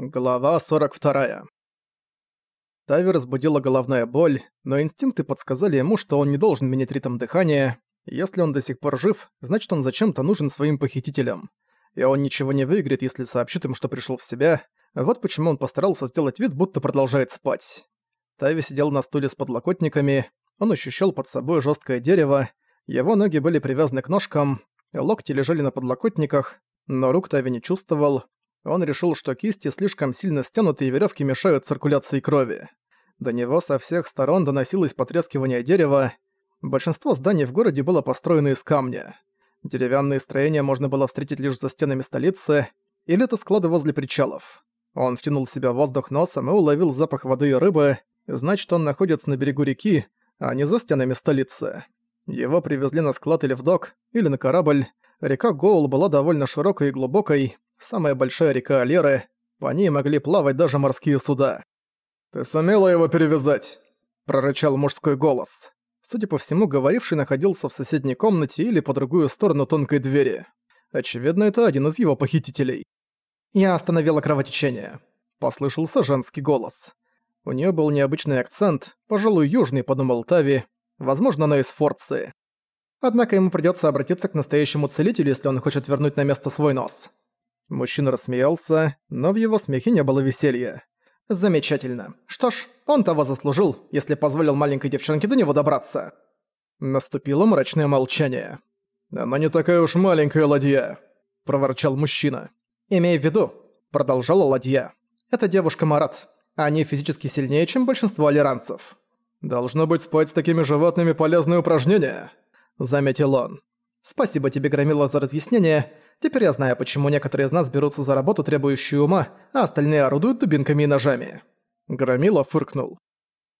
Глава 42. Тави разбудила головная боль, но инстинкты подсказали ему, что он не должен менять ритм дыхания. Если он до сих пор жив, значит он зачем-то нужен своим похитителям. И он ничего не выиграет, если сообщит им, что пришел в себя. Вот почему он постарался сделать вид, будто продолжает спать. Тави сидел на стуле с подлокотниками, он ощущал под собой жесткое дерево, его ноги были привязаны к ножкам, локти лежали на подлокотниках, но рук Тави не чувствовал, он решил, что кисти слишком сильно стянуты и веревки мешают циркуляции крови. До него со всех сторон доносилось потрескивание дерева. Большинство зданий в городе было построено из камня. Деревянные строения можно было встретить лишь за стенами столицы, или это склады возле причалов. Он втянул в себя воздух носом и уловил запах воды и рыбы, значит, он находится на берегу реки, а не за стенами столицы. Его привезли на склад или в док, или на корабль. Река Гоул была довольно широкой и глубокой, самая большая река Алеры, по ней могли плавать даже морские суда. «Ты сумела его перевязать?» – прорычал мужской голос. Судя по всему, говоривший находился в соседней комнате или по другую сторону тонкой двери. Очевидно, это один из его похитителей. «Я остановила кровотечение», – послышался женский голос. У нее был необычный акцент, пожалуй, южный, подумал Тави, возможно, она из Форции. Однако ему придется обратиться к настоящему целителю, если он хочет вернуть на место свой нос. Мужчина рассмеялся, но в его смехе не было веселья. «Замечательно. Что ж, он того заслужил, если позволил маленькой девчонке до него добраться». Наступило мрачное молчание. «Она не такая уж маленькая ладья», — проворчал мужчина. «Имей в виду», — продолжала ладья. «Это девушка Марат. Они физически сильнее, чем большинство алиранцев». «Должно быть, спать с такими животными полезное упражнение», — заметил он. «Спасибо тебе, Громила, за разъяснение. Теперь я знаю, почему некоторые из нас берутся за работу, требующую ума, а остальные орудуют дубинками и ножами». Громила фыркнул.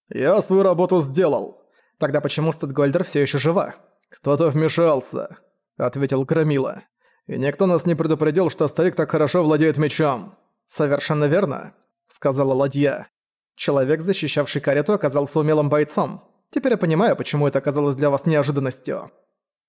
«Я свою работу сделал. Тогда почему Стэдгольдер все еще жива?» «Кто-то вмешался», — ответил Громила. «И никто нас не предупредил, что старик так хорошо владеет мечом». «Совершенно верно», — сказала ладья. «Человек, защищавший карету, оказался умелым бойцом. Теперь я понимаю, почему это оказалось для вас неожиданностью».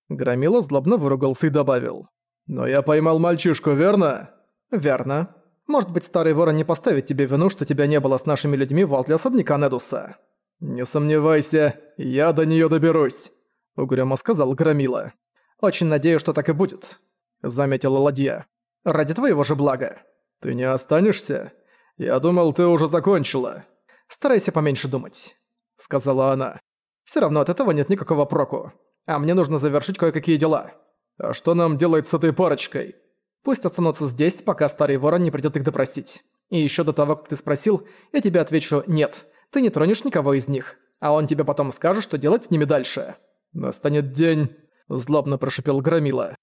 Громила злобно выругался и добавил. «Но я поймал мальчишку, верно?» «Верно. Может быть, старый ворон не поставит тебе вину, что тебя не было с нашими людьми возле особняка Недуса?» «Не сомневайся, я до неё доберусь», — угрюмо сказал Громила. «Очень надеюсь, что так и будет», — заметила ладья. «Ради твоего же блага». «Ты не останешься? Я думал, ты уже закончила». «Старайся поменьше думать», — сказала она. «Всё равно от этого нет никакого проку. А мне нужно завершить кое-какие дела». «А что нам делать с этой парочкой?» «Пусть останутся здесь, пока старый ворон не придёт их допросить. И ещё до того, как ты спросил, я тебе отвечу «нет». Ты не тронешь никого из них, а он тебе потом скажет, что делать с ними дальше». «Настанет день», — злобно прошипел Громила.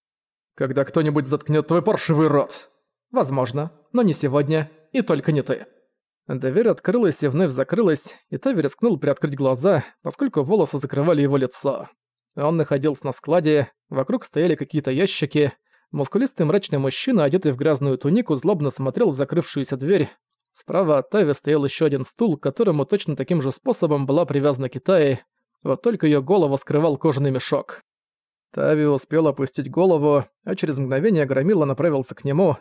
«Когда кто-нибудь заткнёт твой паршивый рот». «Возможно, но не сегодня, и только не ты». Дверь открылась и вновь закрылась, и Тави рискнул приоткрыть глаза, поскольку волосы закрывали его лицо. Он находился на складе, вокруг стояли какие-то ящики. Мускулистый мрачный мужчина, одетый в грязную тунику, злобно смотрел в закрывшуюся дверь. Справа от Тави стоял еще один стул, к которому точно таким же способом была привязана Китай. Вот только ее голову скрывал кожаный мешок. Тави успел опустить голову, а через мгновение Громила направился к нему.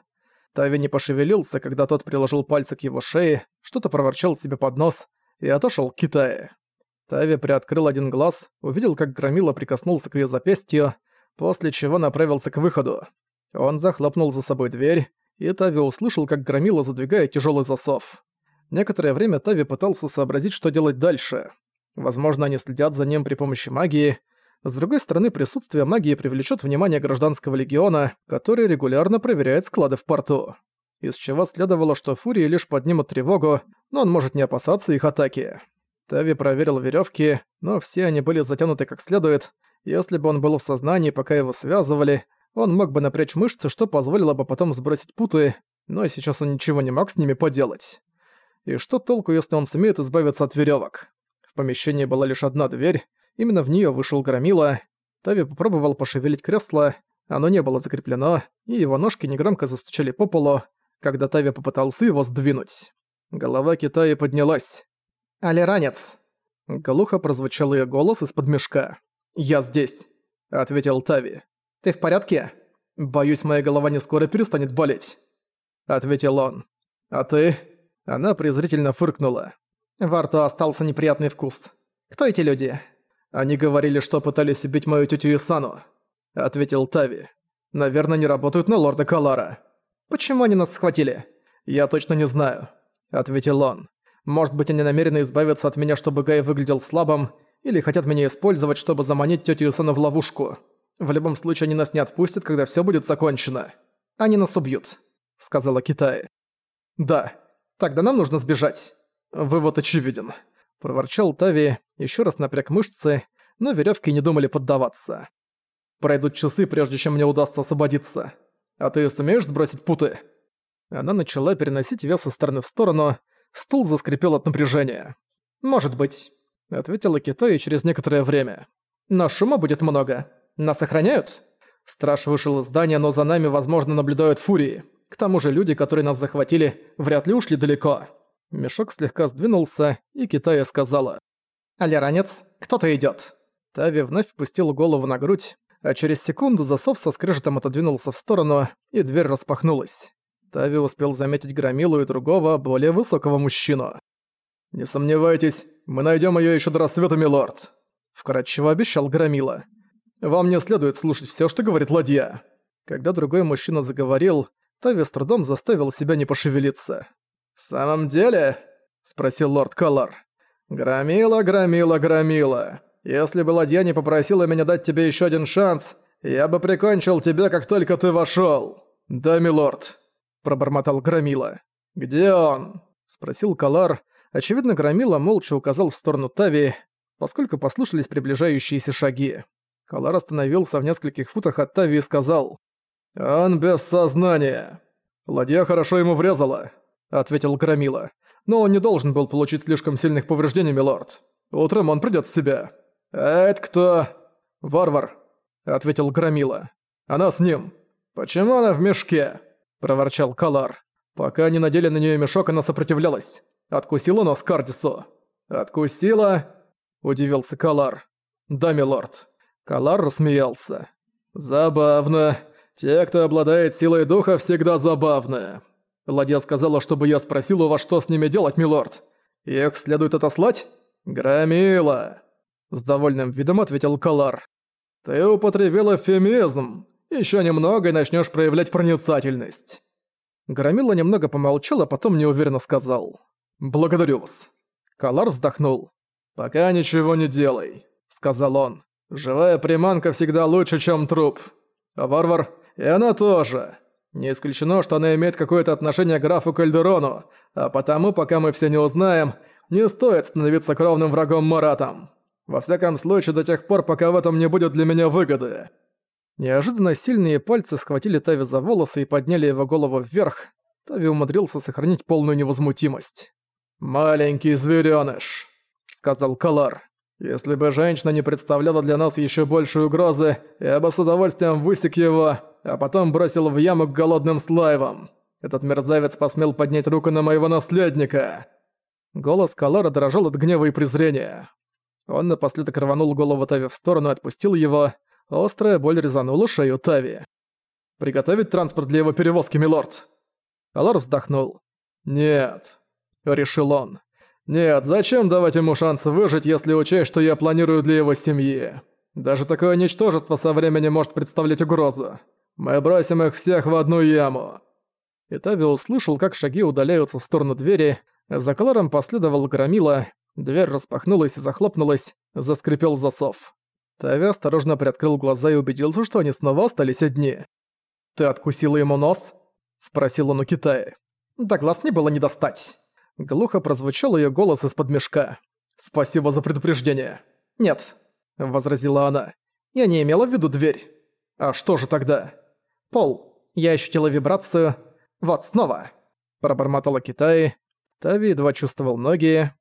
Тави не пошевелился, когда тот приложил пальцы к его шее, что-то проворчал себе под нос и отошел к Китае. Тави приоткрыл один глаз, увидел, как Громила прикоснулся к её запястью, после чего направился к выходу. Он захлопнул за собой дверь, и Тави услышал, как Громила задвигает тяжёлый засов. Некоторое время Тави пытался сообразить, что делать дальше. Возможно, они следят за ним при помощи магии. С другой стороны, присутствие магии привлечёт внимание гражданского легиона, который регулярно проверяет склады в порту. Из чего следовало, что Фурии лишь поднимут тревогу, но он может не опасаться их атаки. Тави проверил веревки, но все они были затянуты как следует. Если бы он был в сознании, пока его связывали, он мог бы напрячь мышцы, что позволило бы потом сбросить путы, но сейчас он ничего не мог с ними поделать. И что толку, если он сумеет избавиться от веревок? В помещении была лишь одна дверь, именно в нее вышел Громила. Тави попробовал пошевелить кресло, оно не было закреплено, и его ножки негромко застучали по полу, когда Тави попытался его сдвинуть. Голова Китая поднялась. «Алиранец!» Глухо прозвучал её голос из-под мешка. «Я здесь», — ответил Тави. «Ты в порядке?» «Боюсь, моя голова не скоро перестанет болеть», — ответил он. «А ты?» Она презрительно фыркнула. «Во рту остался неприятный вкус. Кто эти люди?» «Они говорили, что пытались убить мою тетю Исану», — ответил Тави. «Наверное, не работают на лорда Калара». «Почему они нас схватили?» «Я точно не знаю», — ответил он. «Может быть, они намерены избавиться от меня, чтобы Гай выглядел слабым, или хотят меня использовать, чтобы заманить тетю Исану в ловушку. В любом случае, они нас не отпустят, когда все будет закончено. Они нас убьют», — сказала Китай. «Да, тогда нам нужно сбежать». «Вывод очевиден», — проворчал Тави, еще раз напряг мышцы, но веревки не думали поддаваться. «Пройдут часы, прежде чем мне удастся освободиться. А ты сумеешь сбросить путы?» Она начала переносить вес из стороны в сторону, стул заскрипел от напряжения. «Может быть», — ответила Китай через некоторое время. «Но шума будет много. Нас охраняют?» Страж вышел из здания, но за нами, возможно, наблюдают фурии. К тому же люди, которые нас захватили, вряд ли ушли далеко. Мешок слегка сдвинулся, и Китая сказала. «Алиранец, кто-то идёт». Тави вновь впустил голову на грудь, а через секунду засов со скрежетом отодвинулся в сторону, и дверь распахнулась. Тави успел заметить Громилу и другого, более высокого мужчину. «Не сомневайтесь, мы найдем ее еще до рассвета, милорд», — вкратчиво обещал Громила. «Вам не следует слушать все, что говорит ладья». Когда другой мужчина заговорил, Тави с трудом заставил себя не пошевелиться. «В самом деле?» — спросил лорд Колор. «Громила, громила, громила. Если бы ладья не попросила меня дать тебе еще один шанс, я бы прикончил тебя, как только ты вошел. «Да, милорд», — пробормотал Громила. «Где он?» — спросил Калар. Очевидно, Громила молча указал в сторону Тави, поскольку послышались приближающиеся шаги. Калар остановился в нескольких футах от Тави и сказал. «Он без сознания». «Ладья хорошо ему врезала», — ответил Громила. «Но он не должен был получить слишком сильных повреждений, милорд. Утром он придёт в себя». «А это кто?» «Варвар», — ответил Громила. «Она с ним». «Почему она в мешке?» – проворчал Калар. Пока они надели на нее мешок, она сопротивлялась. Откусила нос Кардису. «Откусила?» – удивился Калар. «Да, милорд». Калар рассмеялся. «Забавно. Те, кто обладает силой духа, всегда забавны. Ладья сказала, чтобы я спросил у вас, что с ними делать, милорд. Их следует отослать? Громила!» С довольным видом ответил Калар. «Ты употребил эвфемизм. Еще немного и начнешь проявлять проницательность». Громила немного помолчал, а потом неуверенно сказал. «Благодарю вас». Калар вздохнул. «Пока ничего не делай», — сказал он. «Живая приманка всегда лучше, чем труп. А варвар, и она тоже. Не исключено, что она имеет какое-то отношение к графу Кальдерону, а потому, пока мы все не узнаем, не стоит становиться кровным врагом Маратом. Во всяком случае, до тех пор, пока в этом не будет для меня выгоды». Неожиданно сильные пальцы схватили Тави за волосы и подняли его голову вверх. Тави умудрился сохранить полную невозмутимость. «Маленький зверёныш», — сказал Калар. «Если бы женщина не представляла для нас ещё большей угрозы, я бы с удовольствием высек его, а потом бросил в яму к голодным слайвам. Этот мерзавец посмел поднять руку на моего наследника». Голос Калара дрожал от гнева и презрения. Он напоследок рванул голову Тави в сторону и отпустил его, Острая боль резанула шею Тави. «Приготовить транспорт для его перевозки, милорд!» Алар вздохнул. «Нет», — решил он. «Нет, зачем давать ему шанс выжить, если учесть, что я планирую для его семьи? Даже такое ничтожество со временем может представлять угрозу. Мы бросим их всех в одну яму». И Тави услышал, как шаги удаляются в сторону двери, за Кларом последовал громила, дверь распахнулась и захлопнулась, заскрипел засов. Тави осторожно приоткрыл глаза и убедился, что они снова остались одни. «Ты откусила ему нос?» – спросил он у Китая. «Да глаз мне было не достать». Глухо прозвучал ее голос из-под мешка. «Спасибо за предупреждение». «Нет», – возразила она. «Я не имела в виду дверь». «А что же тогда?» «Пол. Я ощутила вибрацию. Вот снова». Пробормотала Китай. Тави едва чувствовал ноги,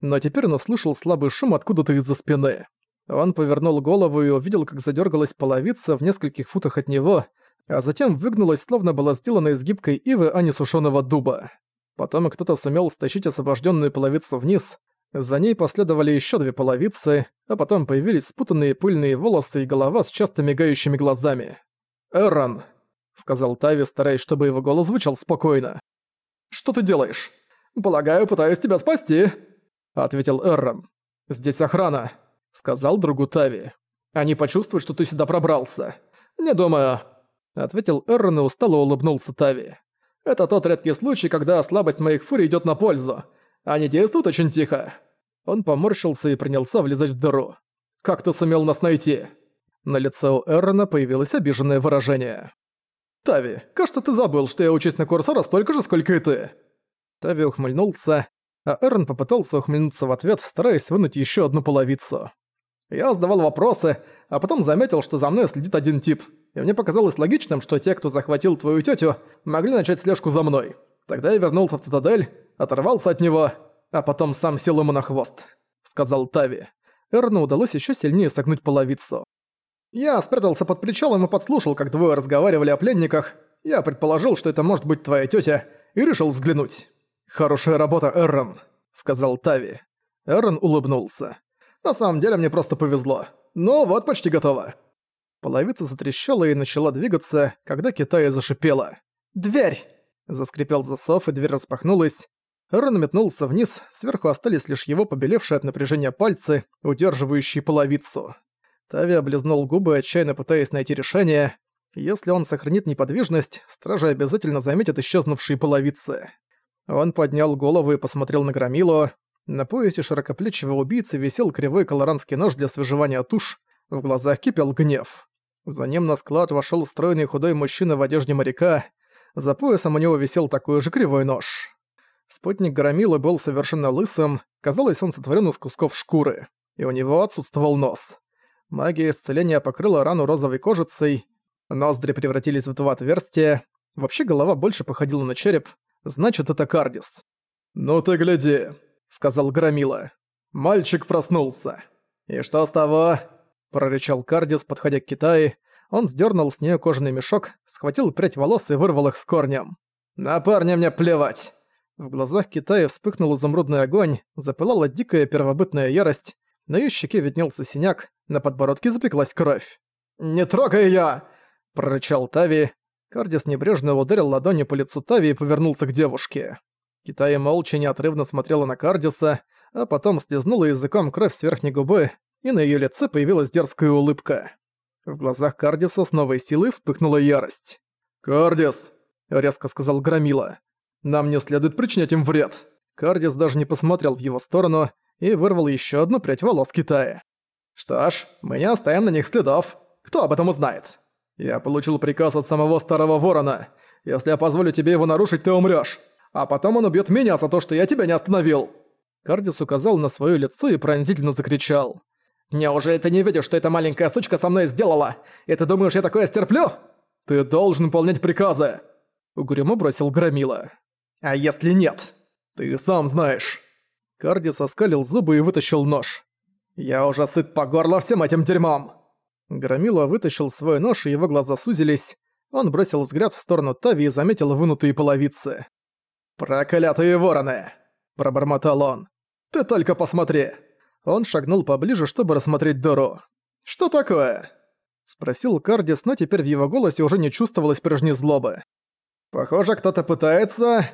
но теперь он услышал слабый шум откуда-то из-за спины. Он повернул голову и увидел, как задергалась половица в нескольких футах от него, а затем выгнулась, словно была сделана из гибкой ивы, а не сушеного дуба. Потом кто-то сумел стащить освобожденную половицу вниз, за ней последовали еще две половицы, а потом появились спутанные пыльные волосы и голова с часто мигающими глазами. «Эрон», — сказал Тави, стараясь, чтобы его голос звучал спокойно. «Что ты делаешь?» «Полагаю, пытаюсь тебя спасти», — ответил Эррон. «Здесь охрана», — сказал другу Тави. «Они почувствуют, что ты сюда пробрался». «Не думаю», — ответил Эррон и устало улыбнулся Тави. «Это тот редкий случай, когда слабость моих фурий идёт на пользу. Они действуют очень тихо». Он поморщился и принялся влезать в дыру. «Как ты сумел нас найти?» На лице у Эррона появилось обиженное выражение. «Тави, кажется, ты забыл, что я учусь на Курсора столько же, сколько и ты!» Тави ухмыльнулся, а Эрн попытался ухмыльнуться в ответ, стараясь вынуть еще одну половицу. Я задавал вопросы, а потом заметил, что за мной следит один тип, и мне показалось логичным, что те, кто захватил твою тетю, могли начать слежку за мной. Тогда я вернулся в цитадель, оторвался от него, а потом сам сел ему на хвост», — сказал Тави. Эрну удалось еще сильнее согнуть половицу. «Я спрятался под причалом и подслушал, как двое разговаривали о пленниках. Я предположил, что это может быть твоя тетя, и решил взглянуть». «Хорошая работа, Эррон», — сказал Тави. Эррон улыбнулся. «На самом деле мне просто повезло. Ну вот, почти готово». Половица затрещала и начала двигаться, когда Китая зашипела. «Дверь!» Заскрипел засов, и дверь распахнулась. Эрон метнулся вниз, сверху остались лишь его побелевшие от напряжения пальцы, удерживающие половицу. Тави облизнул губы, отчаянно пытаясь найти решение. Если он сохранит неподвижность, стражи обязательно заметят исчезнувшие половицы. Он поднял голову и посмотрел на Громилу. На поясе широкоплечего убийцы висел кривой колоранский нож для свежевания туш, в глазах кипел гнев. За ним на склад вошел стройный худой мужчина в одежде моряка, за поясом у него висел такой же кривой нож. Спутник Громилы был совершенно лысым, казалось, он сотворен из кусков шкуры, и у него отсутствовал нос. Магия исцеления покрыла рану розовой кожицей, ноздри превратились в два отверстия, вообще голова больше походила на череп, значит, это Кардис. «Ну ты гляди», — сказал Громила. «Мальчик проснулся». «И что с того?» — прорычал Кардис, подходя к Китае. Он сдернул с нее кожаный мешок, схватил прядь волос и вырвал их с корнем. «На парня мне плевать!» В глазах Китая вспыхнул изумрудный огонь, запылала дикая первобытная ярость, на её щеке виднелся синяк, на подбородке запеклась кровь. «Не трогай её!» – прорычал Тави. Кардис небрежно ударил ладонью по лицу Тави и повернулся к девушке. Китай молча неотрывно смотрела на Кардиса, а потом слезнула языком кровь с верхней губы, и на её лице появилась дерзкая улыбка. В глазах Кардиса с новой силой вспыхнула ярость. «Кардис!» – резко сказал Громила. «Нам не следует причинять им вред!» Кардис даже не посмотрел в его сторону и вырвал еще одну прядь волос Китая. «Что ж, мы не оставим на них следов. Кто об этом узнает?» «Я получил приказ от самого Старого Ворона. Если я позволю тебе его нарушить, ты умрёшь. А потом он убьет меня за то, что я тебя не остановил!» Кардис указал на своё лицо и пронзительно закричал. «Неужели ты не видишь, что эта маленькая сучка со мной сделала? И ты думаешь, я такое стерплю?» «Ты должен выполнять приказы!» Угрюмо бросил Громила. «А если нет?» «Ты сам знаешь». Карди соскалил зубы и вытащил нож. «Я уже сыт по горло всем этим дерьмом!» Громила вытащил свой нож, и его глаза сузились. Он бросил взгляд в сторону Тави и заметил вынутые половицы. «Проклятые вороны!» – пробормотал он. «Ты только посмотри!» Он шагнул поближе, чтобы рассмотреть дыру. «Что такое?» — спросил Кардис, но теперь в его голосе уже не чувствовалось прежней злобы. «Похоже, кто-то пытается...»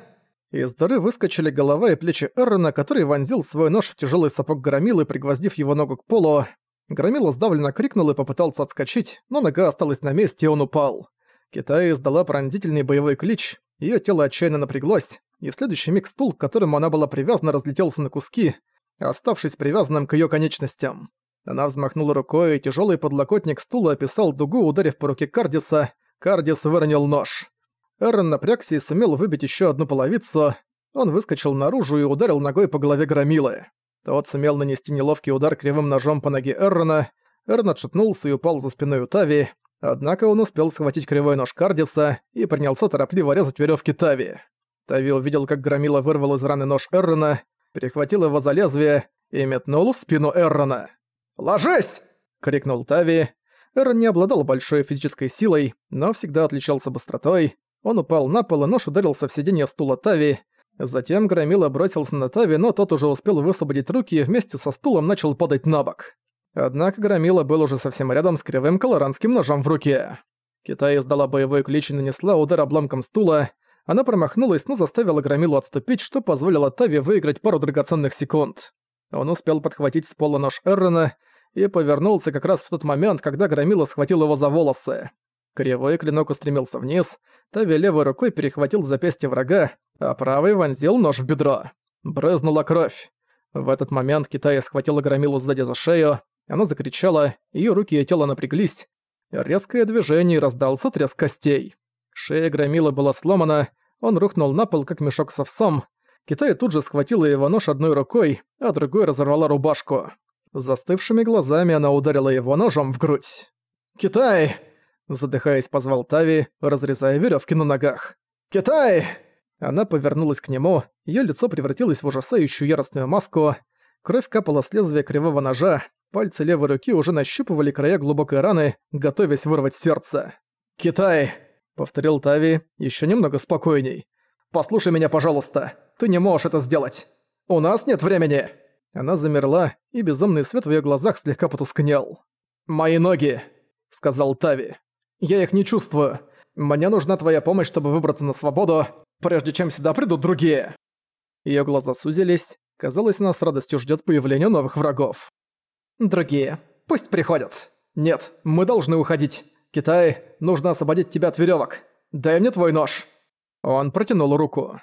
Из дыры выскочили голова и плечи Эррона, который вонзил свой нож в тяжелый сапог Громилы, пригвоздив его ногу к полу. Громила сдавленно крикнул и попытался отскочить, но нога осталась на месте, и он упал. Китай издала пронзительный боевой клич, ее тело отчаянно напряглось, и в следующий миг стул, к которому она была привязана, разлетелся на куски, оставшись привязанным к её конечностям. Она взмахнула рукой, и тяжёлый подлокотник стула описал дугу, ударив по руке Кардиса. Кардис выронил нож. Эрон напрягся и сумел выбить ещё одну половицу. Он выскочил наружу и ударил ногой по голове Громилы. Тот сумел нанести неловкий удар кривым ножом по ноге Эррона. Эрон отшатнулся и упал за спиной у Тави, однако он успел схватить кривой нож Кардиса и принялся торопливо резать верёвки Тави. Тави увидел, как Громила вырвал из раны нож Эррона, перехватил его за лезвие и метнул в спину Эррона. «Ложись!» — крикнул Тави. Эррон не обладал большой физической силой, но всегда отличался быстротой. Он упал на пол, и нож ударился в сиденье стула Тави. Затем Громила бросился на Тави, но тот уже успел высвободить руки и вместе со стулом начал падать на бок. Однако Громила был уже совсем рядом с кривым колоранским ножом в руке. Китай издала боевой клич и нанесла удар обломком стула, Она промахнулась, но заставила Громилу отступить, что позволило Тави выиграть пару драгоценных секунд. Он успел подхватить с пола нож Эррона и повернулся как раз в тот момент, когда Громила схватил его за волосы. Кривой клинок устремился вниз, Тави левой рукой перехватил запястье врага, а правой вонзил нож в бедро. Брызнула кровь. В этот момент Китай схватила Громилу сзади за шею, она закричала, ее руки и тело напряглись. Резкое движение раздался треск костей. Шея Громила была сломана, он рухнул на пол, как мешок с овсом. Китай тут же схватила его нож одной рукой, а другой разорвала рубашку. Застывшими глазами она ударила его ножом в грудь. «Китай!» Задыхаясь, позвал Тави, разрезая веревки на ногах. «Китай!» Она повернулась к нему, ее лицо превратилось в ужасающую яростную маску. Кровь капала с лезвия кривого ножа, пальцы левой руки уже нащупывали края глубокой раны, готовясь вырвать сердце. «Китай!» повторил Тави, еще немного спокойней. «Послушай меня, пожалуйста. Ты не можешь это сделать. У нас нет времени!» Она замерла, и безумный свет в ее глазах слегка потускнел. «Мои ноги!» — сказал Тави. «Я их не чувствую. Мне нужна твоя помощь, чтобы выбраться на свободу, прежде чем сюда придут другие!» Ее глаза сузились. Казалось, она с радостью ждет появления новых врагов. «Другие. Пусть приходят. Нет, мы должны уходить. «Китай, нужно освободить тебя от веревок. Дай мне твой нож!» Он протянул руку.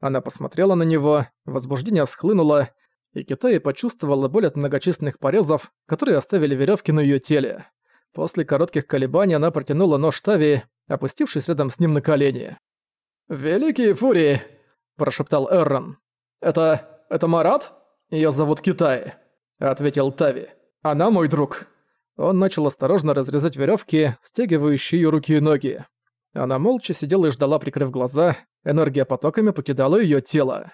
Она посмотрела на него, возбуждение схлынуло, и Китай почувствовала боль от многочисленных порезов, которые оставили веревки на ее теле. После коротких колебаний она протянула нож Тави, опустившись рядом с ним на колени. «Великие фурии!» – прошептал Эррон. «Это... это Марат? Её зовут Китай», – ответил Тави. «Она мой друг». Он начал осторожно разрезать веревки, стягивающие ее руки и ноги. Она молча сидела и ждала, прикрыв глаза, энергия потоками покидала ее тело.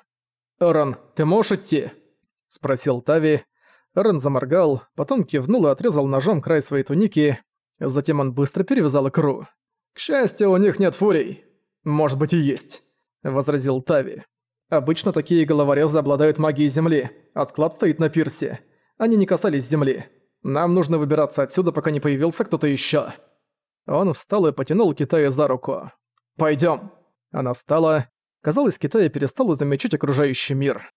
«Эрон, ты можешь идти?» – спросил Тави. Эрон заморгал, потом кивнул и отрезал ножом край своей туники, затем он быстро перевязал икру. «К счастью, у них нет фурий». «Может быть и есть», – возразил Тави. «Обычно такие головорезы обладают магией Земли, а склад стоит на пирсе. Они не касались Земли. Нам нужно выбираться отсюда, пока не появился кто-то еще. Он встал и потянул Китая за руку. Пойдем. Она встала. Казалось, Китай перестала замечать окружающий мир.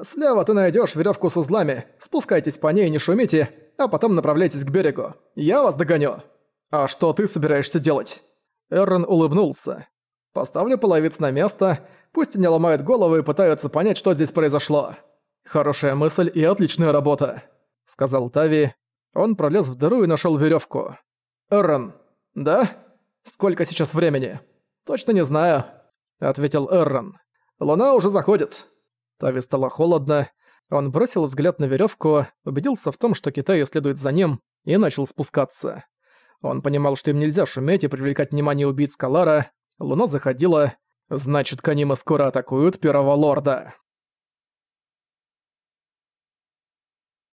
«Слева ты найдешь веревку с узлами. Спускайтесь по ней, не шумите, а потом направляйтесь к берегу. Я вас догоню». «А что ты собираешься делать?» Эррон улыбнулся. «Поставлю половиц на место, пусть они ломают головы и пытаются понять, что здесь произошло. Хорошая мысль и отличная работа». — сказал Тави. Он пролез в дыру и нашел веревку. «Эррон, да? Сколько сейчас времени?» «Точно не знаю», — ответил Эррон. «Луна уже заходит». Тави стало холодно. Он бросил взгляд на веревку, убедился в том, что Китай следует за ним, и начал спускаться. Он понимал, что им нельзя шуметь и привлекать внимание убийц Калара. Луна заходила, значит, Канима скоро атакуют Первого Лорда.